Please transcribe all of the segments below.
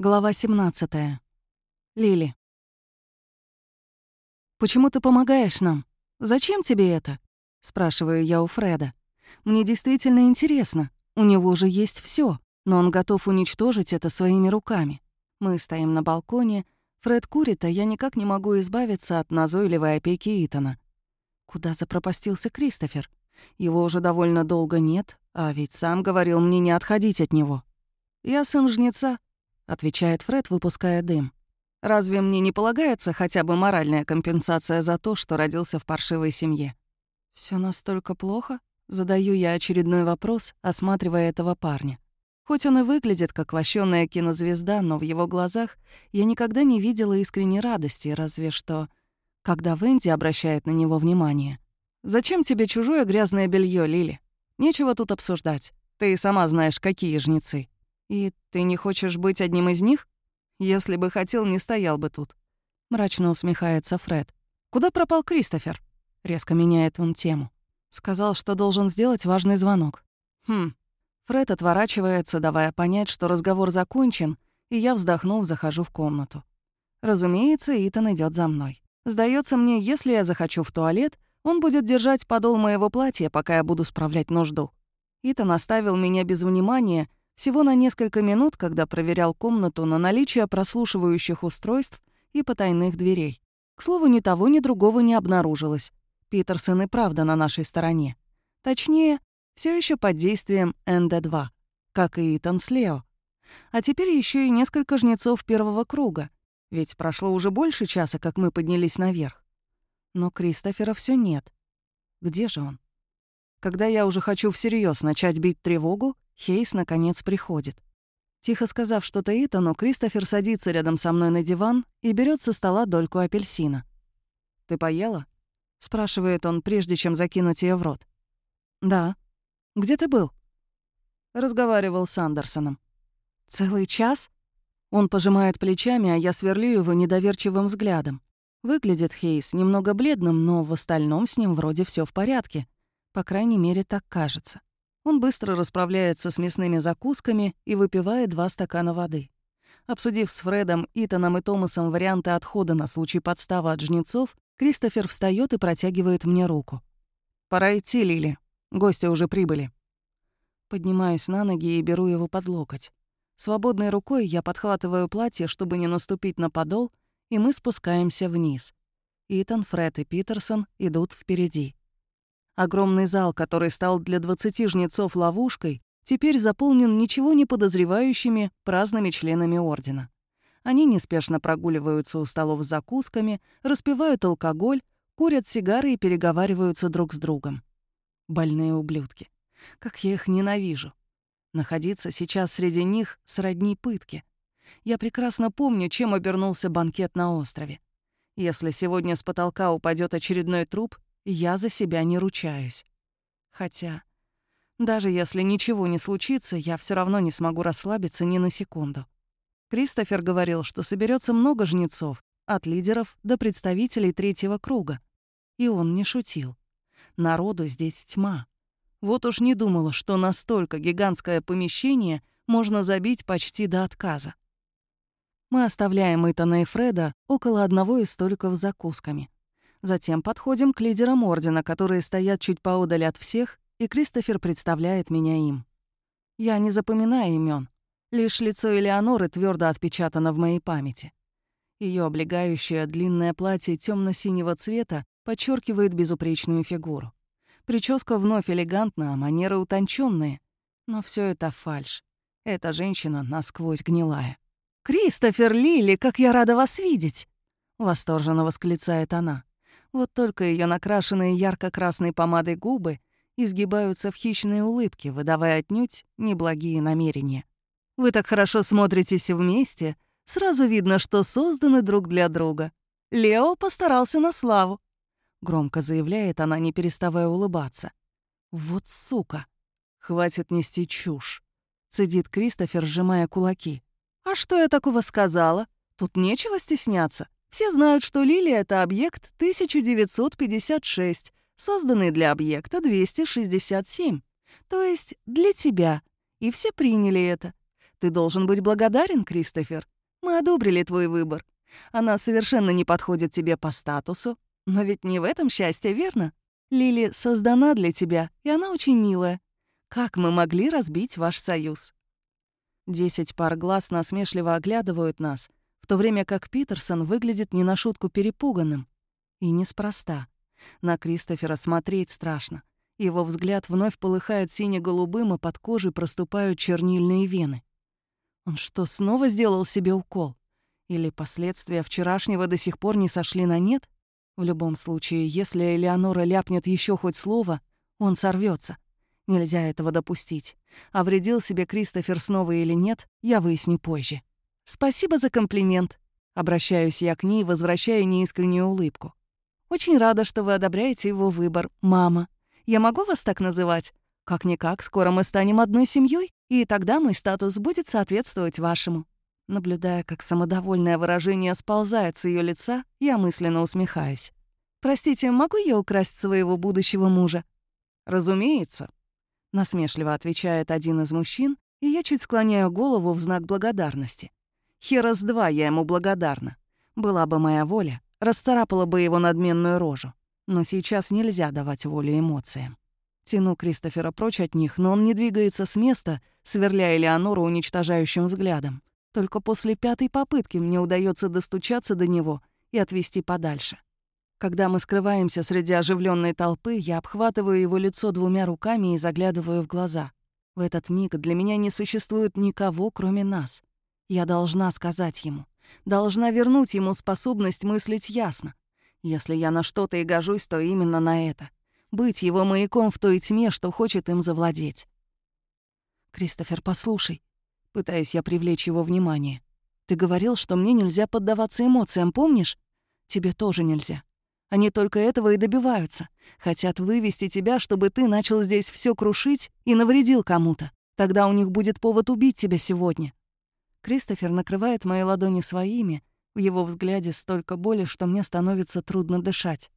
Глава 17. Лили. «Почему ты помогаешь нам? Зачем тебе это?» — спрашиваю я у Фреда. «Мне действительно интересно. У него уже есть все, но он готов уничтожить это своими руками. Мы стоим на балконе, Фред курит, а я никак не могу избавиться от назойливой опеки Итана. Куда запропастился Кристофер? Его уже довольно долго нет, а ведь сам говорил мне не отходить от него. Я сын жнеца, отвечает Фред, выпуская дым. Разве мне не полагается хотя бы моральная компенсация за то, что родился в паршивой семье? Все настолько плохо? Задаю я очередной вопрос, осматривая этого парня. Хоть он и выглядит как лощёная кинозвезда, но в его глазах я никогда не видела искренней радости, разве что когда Венди обращает на него внимание. «Зачем тебе чужое грязное белье, Лили? Нечего тут обсуждать. Ты и сама знаешь, какие жнецы. «И ты не хочешь быть одним из них? Если бы хотел, не стоял бы тут». Мрачно усмехается Фред. «Куда пропал Кристофер?» Резко меняет он тему. Сказал, что должен сделать важный звонок. Хм. Фред отворачивается, давая понять, что разговор закончен, и я, вздохнув, захожу в комнату. Разумеется, Итан идет за мной. Сдается мне, если я захочу в туалет, он будет держать подол моего платья, пока я буду справлять нужду. Итан оставил меня без внимания всего на несколько минут, когда проверял комнату на наличие прослушивающих устройств и потайных дверей. К слову, ни того, ни другого не обнаружилось. Питерсон и правда на нашей стороне. Точнее, все еще под действием НД-2, как и Итан с Лео. А теперь еще и несколько жнецов первого круга, ведь прошло уже больше часа, как мы поднялись наверх. Но Кристофера все нет. Где же он? Когда я уже хочу всерьез начать бить тревогу, Хейс, наконец, приходит. Тихо сказав что-то Итану, Кристофер садится рядом со мной на диван и берет со стола дольку апельсина. «Ты поела?» — спрашивает он, прежде чем закинуть ее в рот. «Да. Где ты был?» Разговаривал с Андерсоном. «Целый час?» Он пожимает плечами, а я сверлю его недоверчивым взглядом. Выглядит Хейс немного бледным, но в остальном с ним вроде все в порядке. По крайней мере, так кажется. Он быстро расправляется с мясными закусками и выпивает два стакана воды. Обсудив с Фредом, Итаном и Томасом варианты отхода на случай подставы от жнецов, Кристофер встает и протягивает мне руку. «Пора идти, Лили. Гости уже прибыли». Поднимаюсь на ноги и беру его под локоть. Свободной рукой я подхватываю платье, чтобы не наступить на подол, и мы спускаемся вниз. Итан, Фред и Питерсон идут впереди. Огромный зал, который стал для 20 жнецов ловушкой, теперь заполнен ничего не подозревающими праздными членами Ордена. Они неспешно прогуливаются у столов с закусками, распивают алкоголь, курят сигары и переговариваются друг с другом. Больные ублюдки. Как я их ненавижу. Находиться сейчас среди них сродни пытки. Я прекрасно помню, чем обернулся банкет на острове. Если сегодня с потолка упадет очередной труп, я за себя не ручаюсь. Хотя, даже если ничего не случится, я все равно не смогу расслабиться ни на секунду. Кристофер говорил, что соберется много жнецов, от лидеров до представителей третьего круга. И он не шутил. Народу здесь тьма. Вот уж не думала, что настолько гигантское помещение можно забить почти до отказа. Мы оставляем Итана и Фреда около одного из столиков с закусками. Затем подходим к лидерам Ордена, которые стоят чуть поодаль от всех, и Кристофер представляет меня им. Я не запоминаю имен. Лишь лицо Элеоноры твердо отпечатано в моей памяти. Ее облегающее длинное платье темно синего цвета подчеркивает безупречную фигуру. Прическа вновь элегантна, а манеры утонченные. Но все это фальшь. Эта женщина насквозь гнилая. «Кристофер Лили, как я рада вас видеть!» — восторженно восклицает она. Вот только ее накрашенные ярко-красной помадой губы изгибаются в хищные улыбки, выдавая отнюдь неблагие намерения. «Вы так хорошо смотритесь вместе, сразу видно, что созданы друг для друга. Лео постарался на славу», — громко заявляет она, не переставая улыбаться. «Вот сука! Хватит нести чушь!» — цедит Кристофер, сжимая кулаки. «А что я такого сказала? Тут нечего стесняться. Все знают, что Лилия — это объект 1956, созданный для объекта 267. То есть для тебя. И все приняли это. Ты должен быть благодарен, Кристофер. Мы одобрили твой выбор. Она совершенно не подходит тебе по статусу. Но ведь не в этом счастье, верно? Лили создана для тебя, и она очень милая. Как мы могли разбить ваш союз?» Десять пар глаз насмешливо оглядывают нас, в то время как Питерсон выглядит не на шутку перепуганным. И неспроста. На Кристофера смотреть страшно. Его взгляд вновь полыхает сине-голубым, а под кожей проступают чернильные вены. Он что, снова сделал себе укол? Или последствия вчерашнего до сих пор не сошли на нет? В любом случае, если Элеонора ляпнет еще хоть слово, он сорвется. Нельзя этого допустить. А вредил себе Кристофер снова или нет, я выясню позже. «Спасибо за комплимент», — обращаюсь я к ней, возвращая неискреннюю улыбку. «Очень рада, что вы одобряете его выбор, мама. Я могу вас так называть? Как-никак, скоро мы станем одной семьей, и тогда мой статус будет соответствовать вашему». Наблюдая, как самодовольное выражение сползает с ее лица, я мысленно усмехаюсь. «Простите, могу я украсть своего будущего мужа?» «Разумеется», — насмешливо отвечает один из мужчин, и я чуть склоняю голову в знак благодарности. Херас два я ему благодарна. Была бы моя воля, расцарапала бы его надменную рожу. Но сейчас нельзя давать волю эмоциям. Тяну Кристофера прочь от них, но он не двигается с места, сверляя Элеонору уничтожающим взглядом. Только после пятой попытки мне удается достучаться до него и отвести подальше. Когда мы скрываемся среди оживленной толпы, я обхватываю его лицо двумя руками и заглядываю в глаза. В этот миг для меня не существует никого, кроме нас. Я должна сказать ему, должна вернуть ему способность мыслить ясно. Если я на что-то и гожусь, то именно на это. Быть его маяком в той тьме, что хочет им завладеть. «Кристофер, послушай», — пытаюсь я привлечь его внимание. «Ты говорил, что мне нельзя поддаваться эмоциям, помнишь? Тебе тоже нельзя. Они только этого и добиваются. Хотят вывести тебя, чтобы ты начал здесь все крушить и навредил кому-то. Тогда у них будет повод убить тебя сегодня». Кристофер накрывает мои ладони своими. В его взгляде столько боли, что мне становится трудно дышать.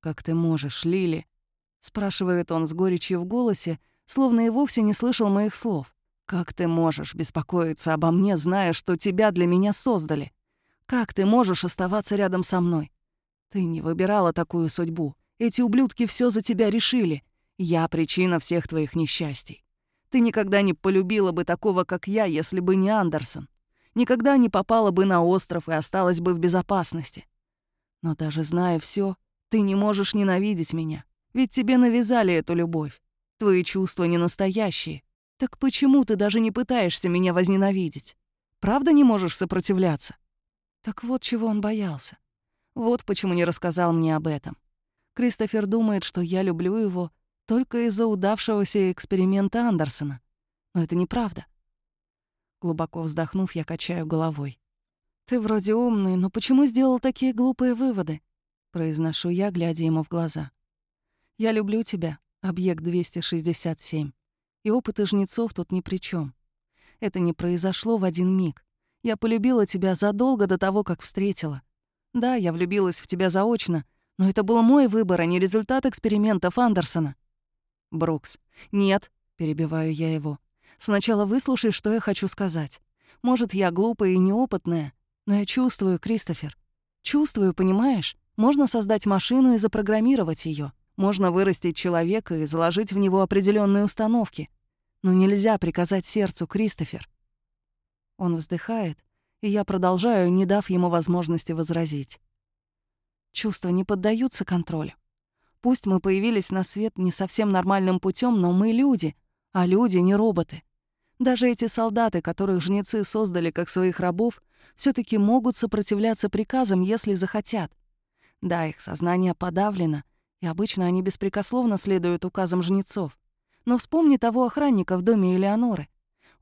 «Как ты можешь, Лили?» — спрашивает он с горечью в голосе, словно и вовсе не слышал моих слов. «Как ты можешь беспокоиться обо мне, зная, что тебя для меня создали? Как ты можешь оставаться рядом со мной? Ты не выбирала такую судьбу. Эти ублюдки все за тебя решили. Я причина всех твоих несчастий. Ты никогда не полюбила бы такого, как я, если бы не Андерсон. Никогда не попала бы на остров и осталась бы в безопасности. Но даже зная все, ты не можешь ненавидеть меня. Ведь тебе навязали эту любовь. Твои чувства не настоящие. Так почему ты даже не пытаешься меня возненавидеть? Правда не можешь сопротивляться? Так вот чего он боялся. Вот почему не рассказал мне об этом. Кристофер думает, что я люблю его только из-за удавшегося эксперимента Андерсона. Но это неправда. Глубоко вздохнув, я качаю головой. «Ты вроде умный, но почему сделал такие глупые выводы?» Произношу я, глядя ему в глаза. «Я люблю тебя, объект 267. И опыты жнецов тут ни при чем. Это не произошло в один миг. Я полюбила тебя задолго до того, как встретила. Да, я влюбилась в тебя заочно, но это был мой выбор, а не результат экспериментов Андерсона. Брукс. Нет, перебиваю я его. Сначала выслушай, что я хочу сказать. Может, я глупая и неопытная, но я чувствую, Кристофер. Чувствую, понимаешь? Можно создать машину и запрограммировать ее. Можно вырастить человека и заложить в него определенные установки. Но нельзя приказать сердцу, Кристофер. Он вздыхает, и я продолжаю, не дав ему возможности возразить. Чувства не поддаются контролю. Пусть мы появились на свет не совсем нормальным путем, но мы люди, а люди не роботы. Даже эти солдаты, которых жнецы создали как своих рабов, все таки могут сопротивляться приказам, если захотят. Да, их сознание подавлено, и обычно они беспрекословно следуют указам жнецов. Но вспомни того охранника в доме Элеоноры.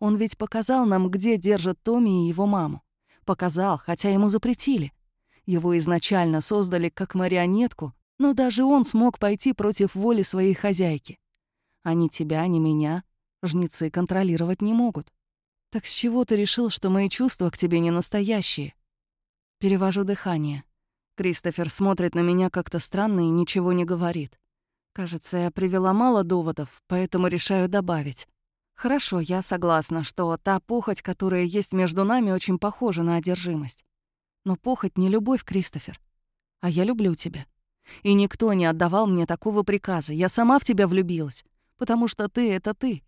Он ведь показал нам, где держат Томми и его маму. Показал, хотя ему запретили. Его изначально создали как марионетку, но даже он смог пойти против воли своей хозяйки. А ни тебя, ни меня жнецы контролировать не могут. Так с чего ты решил, что мои чувства к тебе не настоящие? Перевожу дыхание. Кристофер смотрит на меня как-то странно и ничего не говорит. Кажется, я привела мало доводов, поэтому решаю добавить. Хорошо, я согласна, что та похоть, которая есть между нами, очень похожа на одержимость. Но похоть не любовь, Кристофер. А я люблю тебя. И никто не отдавал мне такого приказа. Я сама в тебя влюбилась. Потому что ты — это ты.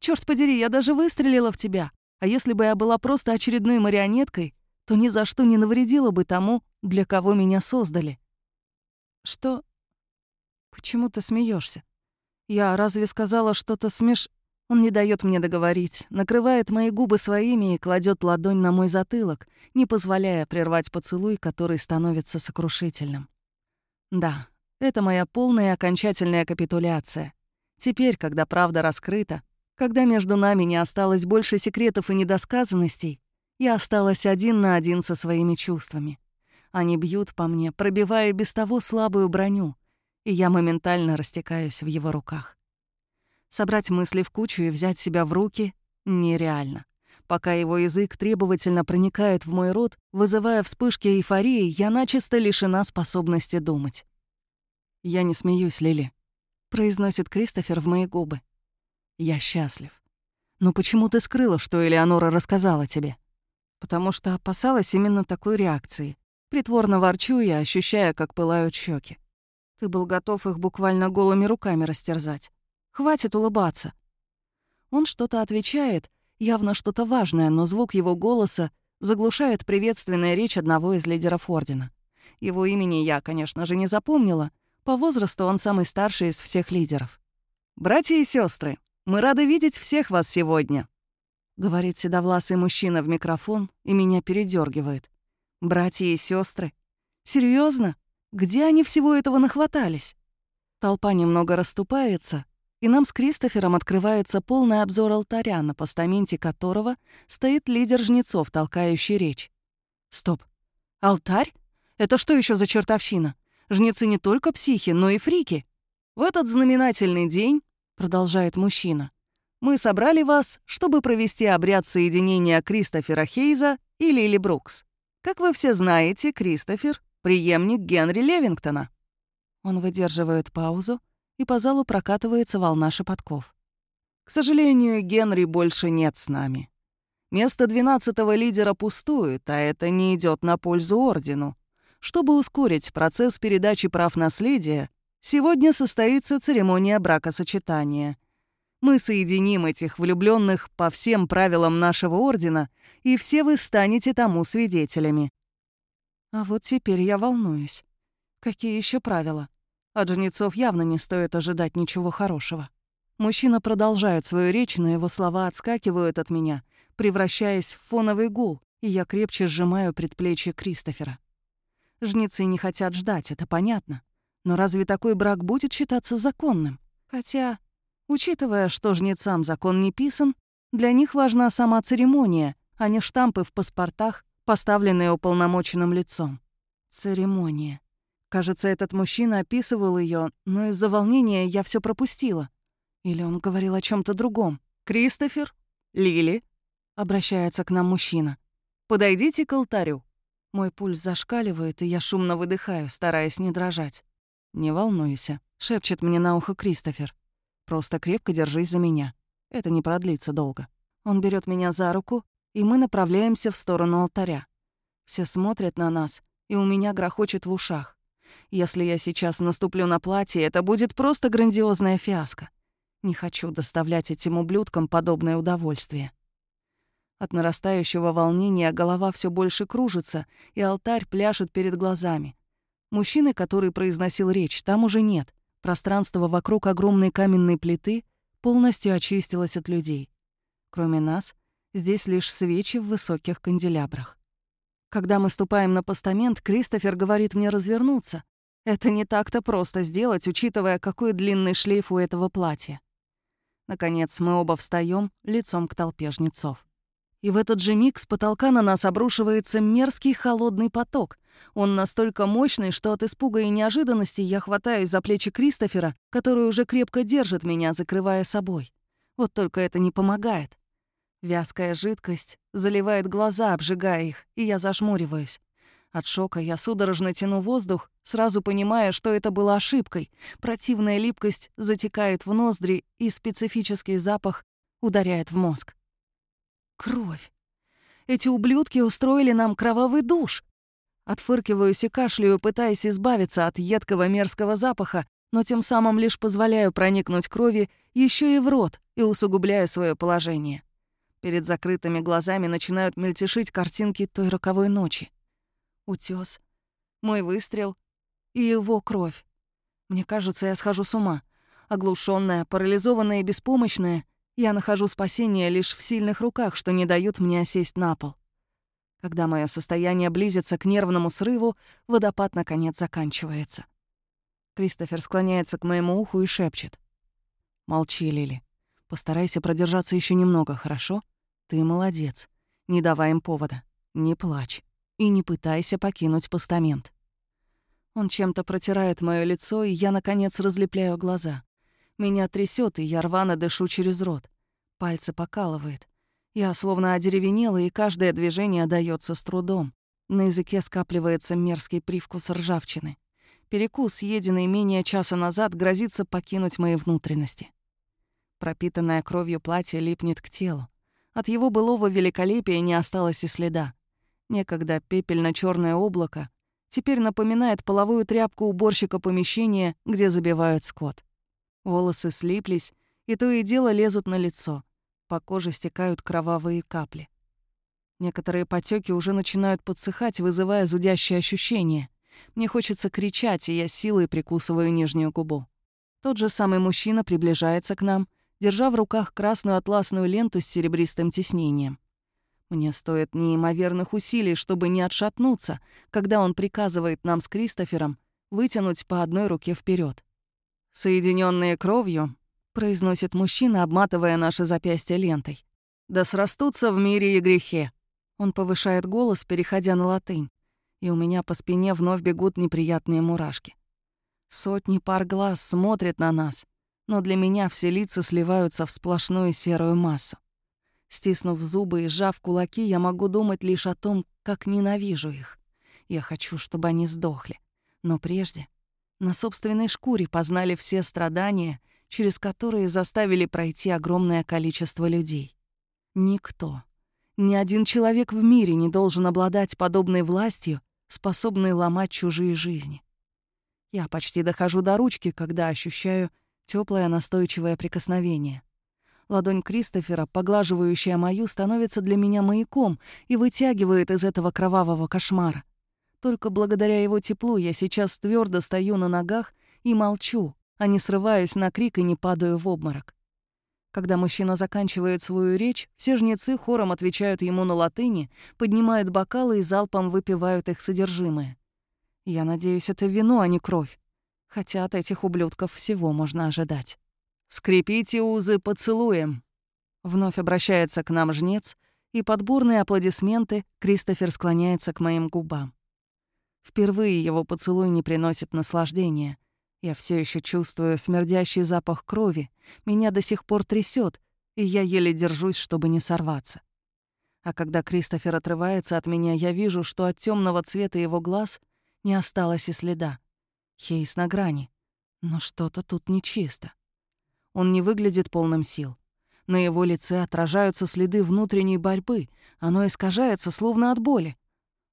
Черт подери, я даже выстрелила в тебя. А если бы я была просто очередной марионеткой, то ни за что не навредила бы тому, для кого меня создали. Что? Почему ты смеешься? Я разве сказала что-то смеш... Он не дает мне договорить, накрывает мои губы своими и кладет ладонь на мой затылок, не позволяя прервать поцелуй, который становится сокрушительным. Да, это моя полная и окончательная капитуляция. Теперь, когда правда раскрыта, когда между нами не осталось больше секретов и недосказанностей, я осталась один на один со своими чувствами. Они бьют по мне, пробивая без того слабую броню, и я моментально растекаюсь в его руках. Собрать мысли в кучу и взять себя в руки нереально. Пока его язык требовательно проникает в мой рот, вызывая вспышки эйфории, я начисто лишена способности думать. «Я не смеюсь, Лили», — произносит Кристофер в мои губы. «Я счастлив. Но почему ты скрыла, что Элеонора рассказала тебе?» «Потому что опасалась именно такой реакции. Притворно ворчу я, ощущая, как пылают щеки. Ты был готов их буквально голыми руками растерзать. Хватит улыбаться. Он что-то отвечает, явно что-то важное, но звук его голоса заглушает приветственная речь одного из лидеров Ордена. Его имени я, конечно же, не запомнила. По возрасту он самый старший из всех лидеров. «Братья и сестры, мы рады видеть всех вас сегодня», — говорит седовласый мужчина в микрофон и меня передергивает. «Братья и сестры, Серьезно? Где они всего этого нахватались?» Толпа немного расступается, и нам с Кристофером открывается полный обзор алтаря, на постаменте которого стоит лидер жнецов, толкающий речь. Стоп. Алтарь? Это что еще за чертовщина? Жнецы не только психи, но и фрики. В этот знаменательный день, продолжает мужчина, мы собрали вас, чтобы провести обряд соединения Кристофера Хейза и Лили Брукс. Как вы все знаете, Кристофер — преемник Генри Левингтона. Он выдерживает паузу, и по залу прокатывается волна шепотков. К сожалению, Генри больше нет с нами. Место двенадцатого лидера пустует, а это не идет на пользу Ордену. Чтобы ускорить процесс передачи прав наследия, сегодня состоится церемония бракосочетания. Мы соединим этих влюбленных по всем правилам нашего Ордена, и все вы станете тому свидетелями. А вот теперь я волнуюсь. Какие еще правила? От жнецов явно не стоит ожидать ничего хорошего. Мужчина продолжает свою речь, но его слова отскакивают от меня, превращаясь в фоновый гул, и я крепче сжимаю предплечье Кристофера. Жнецы не хотят ждать, это понятно. Но разве такой брак будет считаться законным? Хотя, учитывая, что жнецам закон не писан, для них важна сама церемония, а не штампы в паспортах, поставленные уполномоченным лицом. Церемония. Кажется, этот мужчина описывал ее, но из-за волнения я все пропустила. Или он говорил о чем то другом. «Кристофер? Лили?» — обращается к нам мужчина. «Подойдите к алтарю». Мой пульс зашкаливает, и я шумно выдыхаю, стараясь не дрожать. «Не волнуйся», — шепчет мне на ухо Кристофер. «Просто крепко держись за меня. Это не продлится долго». Он берет меня за руку, и мы направляемся в сторону алтаря. Все смотрят на нас, и у меня грохочет в ушах. Если я сейчас наступлю на платье, это будет просто грандиозная фиаско. Не хочу доставлять этим ублюдкам подобное удовольствие. От нарастающего волнения голова все больше кружится, и алтарь пляшет перед глазами. Мужчины, который произносил речь, там уже нет. Пространство вокруг огромной каменной плиты полностью очистилось от людей. Кроме нас, здесь лишь свечи в высоких канделябрах. Когда мы ступаем на постамент, Кристофер говорит мне развернуться. Это не так-то просто сделать, учитывая, какой длинный шлейф у этого платья. Наконец, мы оба встаем лицом к толпе жнецов. И в этот же миг с потолка на нас обрушивается мерзкий холодный поток. Он настолько мощный, что от испуга и неожиданности я хватаюсь за плечи Кристофера, который уже крепко держит меня, закрывая собой. Вот только это не помогает. Вязкая жидкость заливает глаза, обжигая их, и я зажмуриваюсь. От шока я судорожно тяну воздух, сразу понимая, что это была ошибкой. Противная липкость затекает в ноздри, и специфический запах ударяет в мозг. Кровь. Эти ублюдки устроили нам кровавый душ. Отфыркиваюсь и кашляю, пытаясь избавиться от едкого мерзкого запаха, но тем самым лишь позволяю проникнуть крови еще и в рот и усугубляю свое положение. Перед закрытыми глазами начинают мельтешить картинки той роковой ночи. Утёс, мой выстрел и его кровь. Мне кажется, я схожу с ума. Оглушенная, парализованная и беспомощная, я нахожу спасение лишь в сильных руках, что не дают мне осесть на пол. Когда мое состояние близится к нервному срыву, водопад наконец заканчивается. Кристофер склоняется к моему уху и шепчет. «Молчи, Лили. Постарайся продержаться еще немного, хорошо? Ты молодец. Не давай им повода. Не плачь. И не пытайся покинуть постамент». Он чем-то протирает мое лицо, и я, наконец, разлепляю глаза. Меня трясет, и я рвано дышу через рот. Пальцы покалывает. Я словно одеревенела, и каждое движение дается с трудом. На языке скапливается мерзкий привкус ржавчины. Перекус, съеденный менее часа назад, грозится покинуть мои внутренности. Пропитанное кровью платье липнет к телу. От его былого великолепия не осталось и следа. Некогда пепельно черное облако теперь напоминает половую тряпку уборщика помещения, где забивают скот. Волосы слиплись, и то и дело лезут на лицо. По коже стекают кровавые капли. Некоторые потеки уже начинают подсыхать, вызывая зудящее ощущение. Мне хочется кричать, и я силой прикусываю нижнюю губу. Тот же самый мужчина приближается к нам, держа в руках красную атласную ленту с серебристым тиснением. Мне стоит неимоверных усилий, чтобы не отшатнуться, когда он приказывает нам с Кристофером вытянуть по одной руке вперед соединенные кровью», — произносит мужчина, обматывая наши запястья лентой. «Да срастутся в мире и грехе». Он повышает голос, переходя на латынь, и у меня по спине вновь бегут неприятные мурашки. Сотни пар глаз смотрят на нас, но для меня все лица сливаются в сплошную серую массу. Стиснув зубы и сжав кулаки, я могу думать лишь о том, как ненавижу их. Я хочу, чтобы они сдохли. Но прежде на собственной шкуре познали все страдания, через которые заставили пройти огромное количество людей. Никто, ни один человек в мире не должен обладать подобной властью, способной ломать чужие жизни. Я почти дохожу до ручки, когда ощущаю теплое настойчивое прикосновение. Ладонь Кристофера, поглаживающая мою, становится для меня маяком и вытягивает из этого кровавого кошмара. Только благодаря его теплу я сейчас твердо стою на ногах и молчу, а не срываюсь на крик и не падаю в обморок. Когда мужчина заканчивает свою речь, все жнецы хором отвечают ему на латыни, поднимают бокалы и залпом выпивают их содержимое. Я надеюсь, это вино, а не кровь. Хотя от этих ублюдков всего можно ожидать. «Скрепите узы поцелуем!» Вновь обращается к нам жнец, и под бурные аплодисменты Кристофер склоняется к моим губам. Впервые его поцелуй не приносит наслаждения. Я все еще чувствую смердящий запах крови, меня до сих пор трясет, и я еле держусь, чтобы не сорваться. А когда Кристофер отрывается от меня, я вижу, что от темного цвета его глаз не осталось и следа. Хейс на грани. Но что-то тут нечисто. Он не выглядит полным сил. На его лице отражаются следы внутренней борьбы. Оно искажается, словно от боли.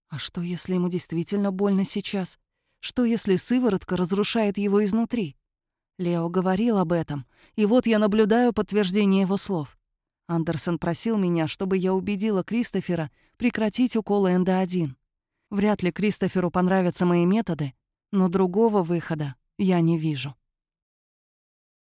А что, если ему действительно больно сейчас? Что, если сыворотка разрушает его изнутри? Лео говорил об этом, и вот я наблюдаю подтверждение его слов. Андерсон просил меня, чтобы я убедила Кристофера прекратить уколы НД-1. Вряд ли Кристоферу понравятся мои методы, но другого выхода я не вижу.